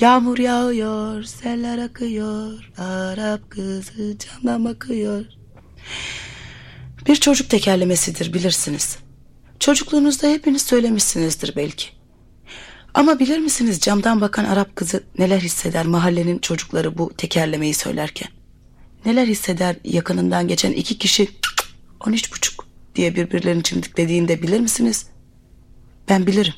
Yağmur yağıyor, seller akıyor, Arap kızı camdan bakıyor. Bir çocuk tekerlemesidir bilirsiniz. Çocukluğunuzda hepiniz söylemişsinizdir belki. Ama bilir misiniz camdan bakan Arap kızı neler hisseder mahallenin çocukları bu tekerlemeyi söylerken? Neler hisseder yakınından geçen iki kişi on üç buçuk diye birbirlerini çimdiklediğinde bilir misiniz? Ben bilirim.